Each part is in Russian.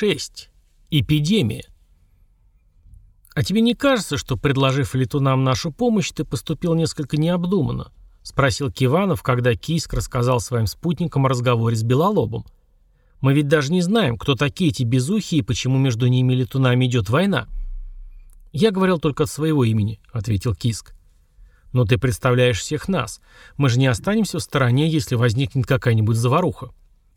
6. Эпидемия. «А тебе не кажется, что, предложив летунам нашу помощь, ты поступил несколько необдуманно?» — спросил Киванов, когда Кийск рассказал своим спутникам о разговоре с Белолобом. «Мы ведь даже не знаем, кто такие эти безухи и почему между ними и летунами идет война». «Я говорил только от своего имени», — ответил Киск. «Но ты представляешь всех нас. Мы же не останемся в стороне, если возникнет какая-нибудь заваруха».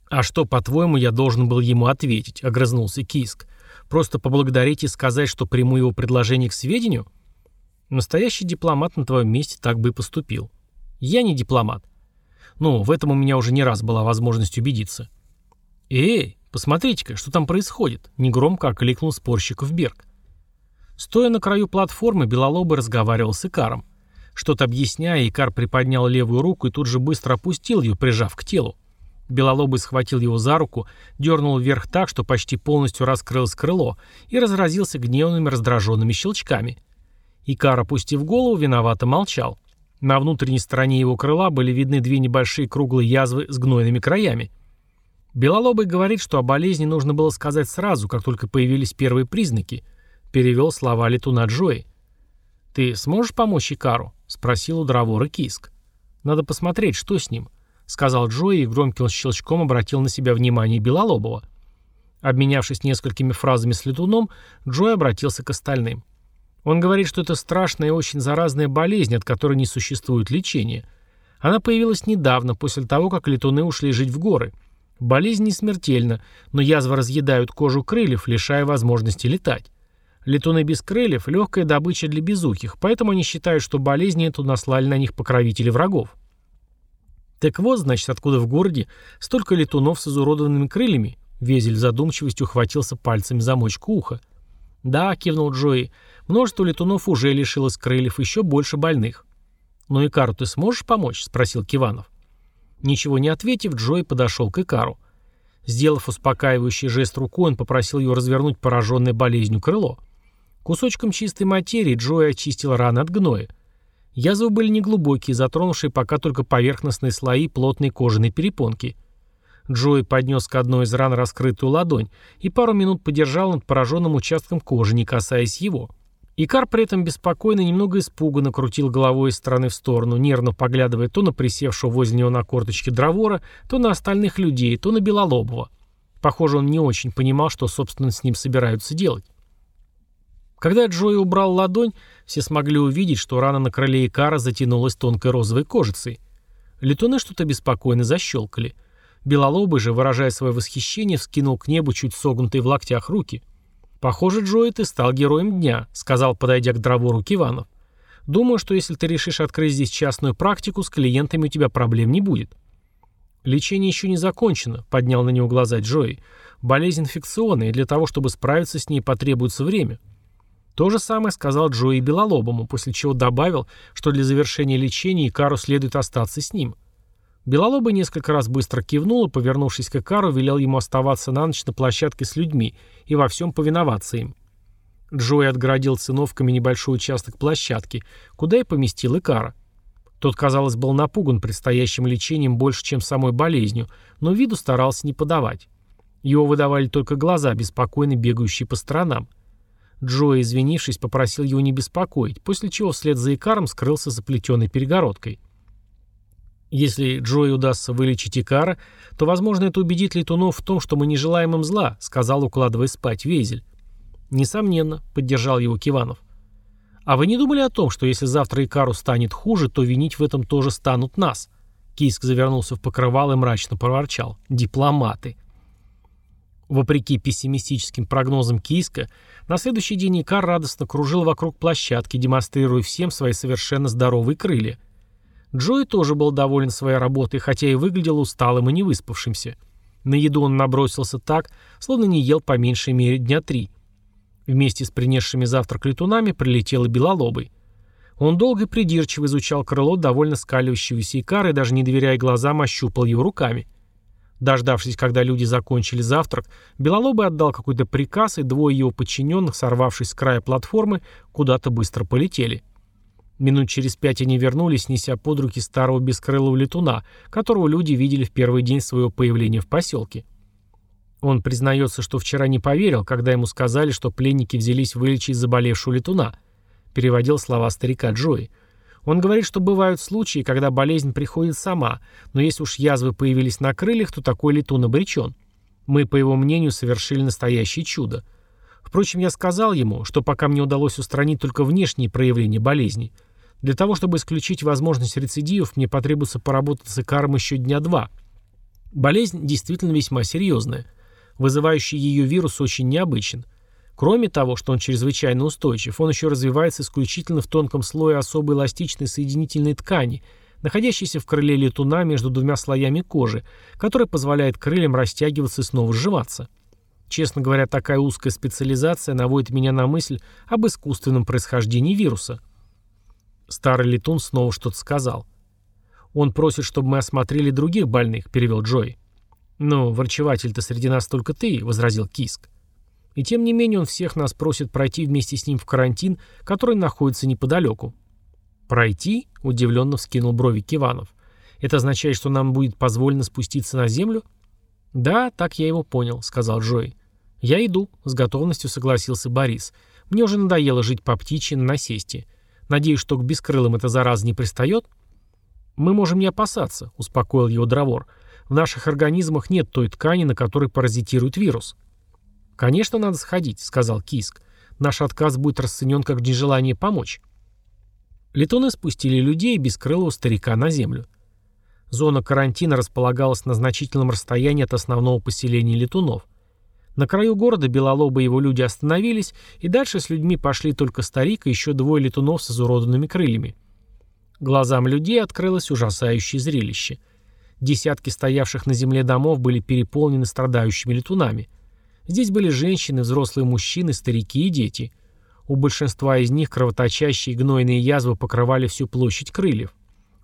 «А что, по-твоему, я должен был ему ответить?» — огрызнулся Киск. «Просто поблагодарить и сказать, что приму его предложение к сведению?» «Настоящий дипломат на твоем месте так бы и поступил. Я не дипломат. Ну, в этом у меня уже не раз была возможность убедиться». «Эй, посмотрите-ка, что там происходит?» — негромко окликнул спорщиков Берг. Стоя на краю платформы, Белолобый разговаривал с Икаром. Что-то объясняя, Икар приподнял левую руку и тут же быстро опустил ее, прижав к телу. Белолобый схватил его за руку, дернул вверх так, что почти полностью раскрылось крыло, и разразился гневными раздраженными щелчками. Икар, опустив голову, виновато молчал. На внутренней стороне его крыла были видны две небольшие круглые язвы с гнойными краями. Белолобый говорит, что о болезни нужно было сказать сразу, как только появились первые признаки. Перевел слова летуна Джои. «Ты сможешь помочь Икару?» — спросил у Дровора Киск. «Надо посмотреть, что с ним». — сказал Джои и громким щелчком обратил на себя внимание Белолобова. Обменявшись несколькими фразами с летуном, Джой обратился к остальным. Он говорит, что это страшная и очень заразная болезнь, от которой не существует лечения. Она появилась недавно, после того, как летуны ушли жить в горы. Болезнь не смертельна, но язвы разъедают кожу крыльев, лишая возможности летать. Летуны без крыльев – легкая добыча для безухих, поэтому они считают, что болезни эту наслали на них покровители врагов. «Так вот, значит, откуда в городе столько летунов с изуродованными крыльями?» Везель в задумчивости ухватился пальцами за мочку уха. «Да», — кивнул Джои, — «множество летунов уже лишилось крыльев, еще больше больных». «Ну, Икару ты сможешь помочь?» — спросил Киванов. Ничего не ответив, Джои подошел к Икару. Сделав успокаивающий жест рукой, он попросил ее развернуть пораженное болезнью крыло. Кусочком чистой материи Джои очистил раны от гноя. Язвы были неглубокие, затронувшие пока только поверхностные слои плотной кожаной перепонки. Джои поднес к одной из ран раскрытую ладонь и пару минут подержал над пораженным участком кожи, не касаясь его. Икар при этом беспокойно немного испуганно крутил головой из стороны в сторону, нервно поглядывая то на присевшего возле него на корточке Дровора, то на остальных людей, то на Белолобова. Похоже, он не очень понимал, что, собственно, с ним собираются делать. Когда Джои убрал ладонь, все смогли увидеть, что рана на крыле Икара затянулась тонкой розовой кожицей. Летуны что-то беспокойно защелкали. Белолобый же, выражая свое восхищение, вскинул к небу чуть согнутые в локтях руки. «Похоже, Джои, ты стал героем дня», — сказал, подойдя к дрову Киванов. «Думаю, что если ты решишь открыть здесь частную практику, с клиентами у тебя проблем не будет». «Лечение еще не закончено», — поднял на него глаза Джои. «Болезнь инфекционная, и для того, чтобы справиться с ней, потребуется время». То же самое сказал Джои Белолобому, после чего добавил, что для завершения лечения Икару следует остаться с ним. Белолобый несколько раз быстро кивнул и, повернувшись к Икару, велел ему оставаться на ночь на площадке с людьми и во всем повиноваться им. Джои отгородил циновками небольшой участок площадки, куда и поместил Икара. Тот, казалось, был напуган предстоящим лечением больше, чем самой болезнью, но виду старался не подавать. Его выдавали только глаза, беспокойно бегающие по сторонам. Джо, извинившись, попросил его не беспокоить, после чего вслед за Икаром скрылся за плетеной перегородкой. Если Джои удастся вылечить Икара, то, возможно, это убедит летунов в том, что мы не желаем им зла, сказал, укладывая спать Везель. Несомненно, поддержал его Киванов. А вы не думали о том, что если завтра Икару станет хуже, то винить в этом тоже станут нас? Киск завернулся в покрывало и мрачно проворчал. Дипломаты. Вопреки пессимистическим прогнозам Киска, на следующий день Икар радостно кружил вокруг площадки, демонстрируя всем свои совершенно здоровые крылья. Джои тоже был доволен своей работой, хотя и выглядел усталым и невыспавшимся. На еду он набросился так, словно не ел по меньшей мере дня три. Вместе с принесшими завтрак летунами прилетел и белолобый. Он долго и придирчиво изучал крыло довольно скаливающегося Икара и даже не доверяя глазам ощупал его руками. Дождавшись, когда люди закончили завтрак, Белолобый отдал какой-то приказ, и двое его подчиненных, сорвавшись с края платформы, куда-то быстро полетели. Минут через пять они вернулись, неся под руки старого бескрылого летуна, которого люди видели в первый день своего появления в поселке. Он признается, что вчера не поверил, когда ему сказали, что пленники взялись вылечить заболевшую летуна. Переводил слова старика Джои. Он говорит, что бывают случаи, когда болезнь приходит сама, но если уж язвы появились на крыльях, то такой летун обречен. Мы, по его мнению, совершили настоящее чудо. Впрочем, я сказал ему, что пока мне удалось устранить только внешние проявления болезни. Для того, чтобы исключить возможность рецидивов, мне потребуется поработать с икаром еще дня два. Болезнь действительно весьма серьезная. Вызывающий ее вирус очень необычен. Кроме того, что он чрезвычайно устойчив, он еще развивается исключительно в тонком слое особой эластичной соединительной ткани, находящейся в крыле летуна между двумя слоями кожи, которая позволяет крыльям растягиваться и снова сживаться. Честно говоря, такая узкая специализация наводит меня на мысль об искусственном происхождении вируса. Старый летун снова что-то сказал. «Он просит, чтобы мы осмотрели других больных», — перевел Джой. «Но врачеватель-то среди нас только ты», — возразил Киск. «И тем не менее он всех нас просит пройти вместе с ним в карантин, который находится неподалеку». «Пройти?» — удивленно вскинул брови Киванов. «Это означает, что нам будет позволено спуститься на землю?» «Да, так я его понял», — сказал Джой. «Я иду», — с готовностью согласился Борис. «Мне уже надоело жить по птичьи на насесте. Надеюсь, что к бескрылым эта зараза не пристает?» «Мы можем не опасаться», — успокоил его Дровор. В наших организмах нет той ткани, на которой паразитирует вирус. «Конечно, надо сходить», — сказал Киск. «Наш отказ будет расценен как нежелание помочь». Летуны спустили людей без крылого старика на землю. Зона карантина располагалась на значительном расстоянии от основного поселения летунов. На краю города Белолоба и его люди остановились, и дальше с людьми пошли только старик и еще двое летунов с изуродованными крыльями. Глазам людей открылось ужасающее зрелище — Десятки стоявших на земле домов были переполнены страдающими летунами. Здесь были женщины, взрослые мужчины, старики и дети. У большинства из них кровоточащие гнойные язвы покрывали всю площадь крыльев.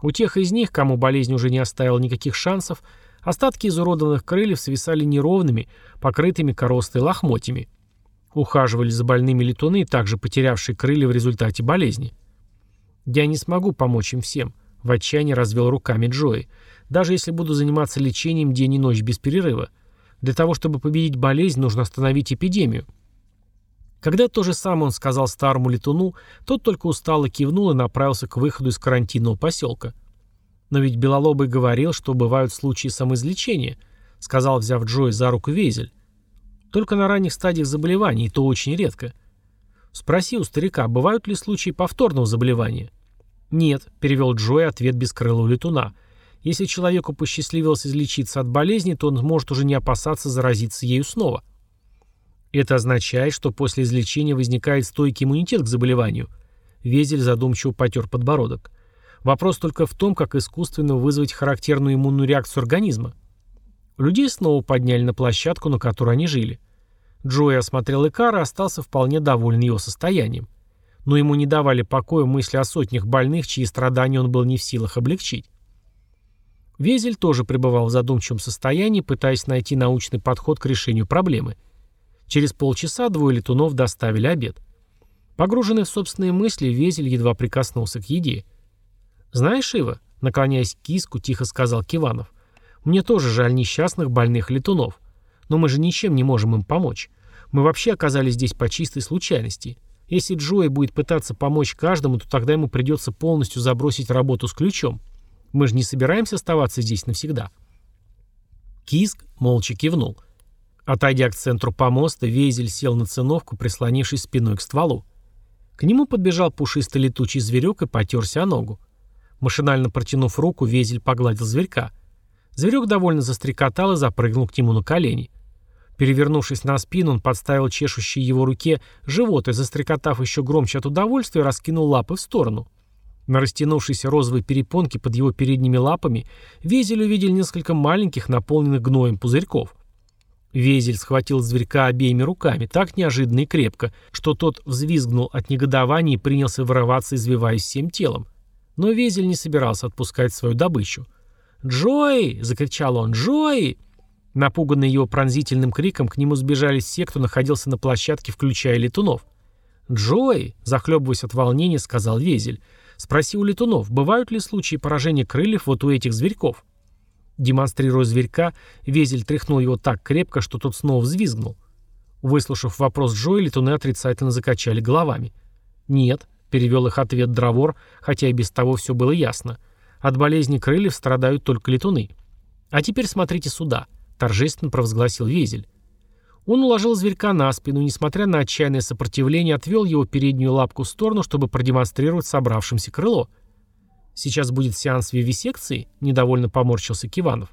У тех из них, кому болезнь уже не оставила никаких шансов, остатки изуродованных крыльев свисали неровными, покрытыми коростой лохмотьями. Ухаживали за больными летуны, также потерявшие крылья в результате болезни. «Я не смогу помочь им всем», — в отчаянии развел руками Джои даже если буду заниматься лечением день и ночь без перерыва. Для того, чтобы победить болезнь, нужно остановить эпидемию. Когда то же самое он сказал старому летуну, тот только устало кивнул и направился к выходу из карантинного поселка. «Но ведь Белолобый говорил, что бывают случаи самоизлечения», сказал, взяв Джой за руку Везель. «Только на ранних стадиях заболеваний, и то очень редко». «Спроси у старика, бывают ли случаи повторного заболевания?» «Нет», — перевел Джой ответ бескрылого летуна. Если человеку посчастливилось излечиться от болезни, то он может уже не опасаться заразиться ею снова. Это означает, что после излечения возникает стойкий иммунитет к заболеванию. Везель задумчиво потер подбородок. Вопрос только в том, как искусственно вызвать характерную иммунную реакцию организма. Людей снова подняли на площадку, на которой они жили. Джои осмотрел Икара и остался вполне доволен его состоянием. Но ему не давали покоя мысли о сотнях больных, чьи страдания он был не в силах облегчить. Везель тоже пребывал в задумчивом состоянии, пытаясь найти научный подход к решению проблемы. Через полчаса двое летунов доставили обед. Погруженный в собственные мысли, Везель едва прикоснулся к еде. «Знаешь, Ива», — наклоняясь к киску, тихо сказал Киванов, «мне тоже жаль несчастных больных летунов. Но мы же ничем не можем им помочь. Мы вообще оказались здесь по чистой случайности. Если Джои будет пытаться помочь каждому, то тогда ему придется полностью забросить работу с ключом. Мы же не собираемся оставаться здесь навсегда». Киск молча кивнул. Отойдя к центру помоста, Вейзель сел на циновку, прислонившись спиной к стволу. К нему подбежал пушистый летучий зверек и потерся о ногу. Машинально протянув руку, Везель погладил зверька. Зверек довольно застрекотал и запрыгнул к нему на колени. Перевернувшись на спину, он подставил чешущей его руке живот и, застрекотав еще громче от удовольствия, раскинул лапы в сторону. На растянувшейся розовой перепонке под его передними лапами Везель увидел несколько маленьких, наполненных гноем пузырьков. Везель схватил зверька обеими руками, так неожиданно и крепко, что тот взвизгнул от негодования и принялся вырываться, извиваясь всем телом. Но Везель не собирался отпускать свою добычу. «Джои!» — закричал он. «Джои!» Напуганные его пронзительным криком, к нему сбежались все, кто находился на площадке, включая летунов. «Джои!» — захлебываясь от волнения, сказал Везель. Спроси у летунов, бывают ли случаи поражения крыльев вот у этих зверьков? Демонстрируя зверька, Везель тряхнул его так крепко, что тот снова взвизгнул. Выслушав вопрос Джои, летуны отрицательно закачали головами. «Нет», — перевел их ответ Дровор, хотя и без того все было ясно. «От болезни крыльев страдают только летуны». «А теперь смотрите сюда», — торжественно провозгласил Везель. Он уложил зверька на спину и, несмотря на отчаянное сопротивление, отвел его переднюю лапку в сторону, чтобы продемонстрировать собравшимся крыло. «Сейчас будет сеанс вивисекции?» — недовольно поморщился Киванов.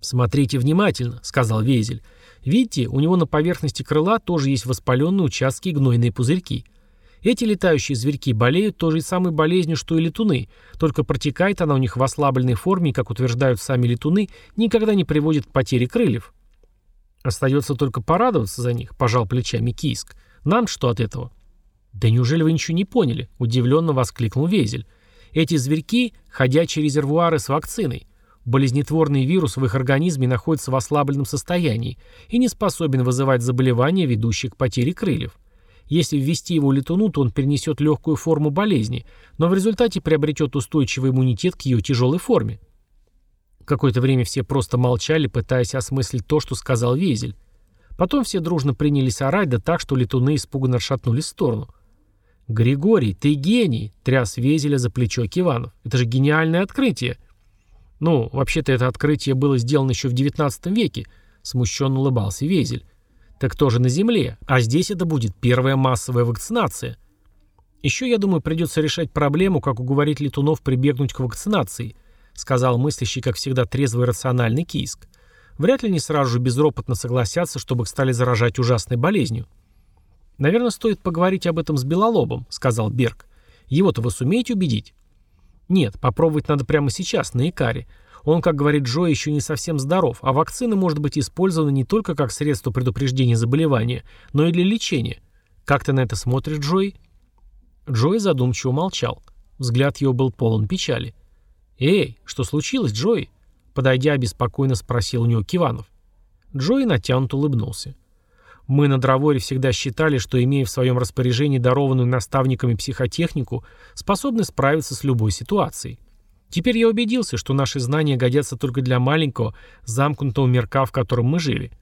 «Смотрите внимательно», — сказал Везель. «Видите, у него на поверхности крыла тоже есть воспаленные участки и гнойные пузырьки. Эти летающие зверьки болеют той же самой болезнью, что и летуны, только протекает она у них в ослабленной форме и, как утверждают сами летуны, никогда не приводит к потере крыльев. «Остается только порадоваться за них», — пожал плечами Кийск. «Нам что от этого?» «Да неужели вы ничего не поняли?» — удивленно воскликнул Везель. «Эти зверьки — ходячие резервуары с вакциной. Болезнетворный вирус в их организме находится в ослабленном состоянии и не способен вызывать заболевания, ведущие к потере крыльев. Если ввести его летуну, то он перенесет легкую форму болезни, но в результате приобретет устойчивый иммунитет к ее тяжелой форме. Какое-то время все просто молчали, пытаясь осмыслить то, что сказал Везель. Потом все дружно принялись орать, да так, что летуны испуганно отшатнулись в сторону. «Григорий, ты гений!» — тряс Везеля за плечо Киванов. «Это же гениальное открытие!» «Ну, вообще-то это открытие было сделано еще в XIX веке», — смущенно улыбался Везель. «Так тоже на Земле, а здесь это будет первая массовая вакцинация». Еще, я думаю, придется решать проблему, как уговорить летунов прибегнуть к вакцинации — сказал мыслящий, как всегда, трезвый и рациональный Кийск. Вряд ли они сразу же безропотно согласятся, чтобы их стали заражать ужасной болезнью. «Наверное, стоит поговорить об этом с Белолобом», — сказал Берг. «Его-то вы сумеете убедить?» «Нет, попробовать надо прямо сейчас, на Икаре. Он, как говорит Джо, еще не совсем здоров, а вакцина может быть использована не только как средство предупреждения заболевания, но и для лечения. Как ты на это смотришь, Джой?» Джой задумчиво молчал. Взгляд его был полон печали. «Эй, что случилось, Джои?» Подойдя, беспокойно спросил у него Киванов. Джои натянут улыбнулся. Мы на Дроворе всегда считали, что, имея в своем распоряжении дарованную наставниками психотехнику, способны справиться с любой ситуацией. Теперь я убедился, что наши знания годятся только для маленького, замкнутого мирка, в котором мы жили.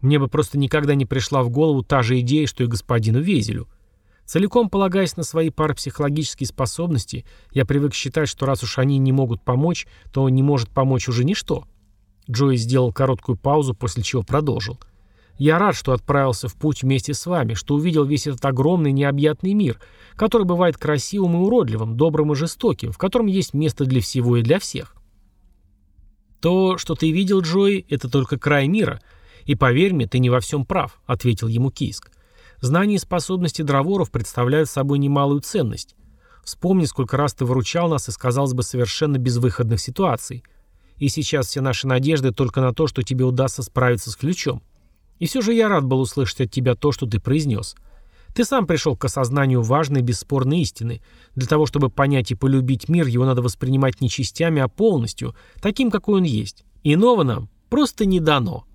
Мне бы просто никогда не пришла в голову та же идея, что и господину Везелю – Целиком полагаясь на свои парапсихологические способности, я привык считать, что раз уж они не могут помочь, то не может помочь уже ничто. Джои сделал короткую паузу, после чего продолжил. «Я рад, что отправился в путь вместе с вами, что увидел весь этот огромный необъятный мир, который бывает красивым и уродливым, добрым и жестоким, в котором есть место для всего и для всех». «То, что ты видел, Джои, это только край мира, и поверь мне, ты не во всем прав», — ответил ему Киск. Знания и способности дроворов представляют собой немалую ценность. Вспомни, сколько раз ты выручал нас из, казалось бы, совершенно безвыходных ситуаций. И сейчас все наши надежды только на то, что тебе удастся справиться с ключом. И все же я рад был услышать от тебя то, что ты произнес. Ты сам пришел к осознанию важной бесспорной истины. Для того, чтобы понять и полюбить мир, его надо воспринимать не частями, а полностью, таким, какой он есть. Иного нам просто не дано.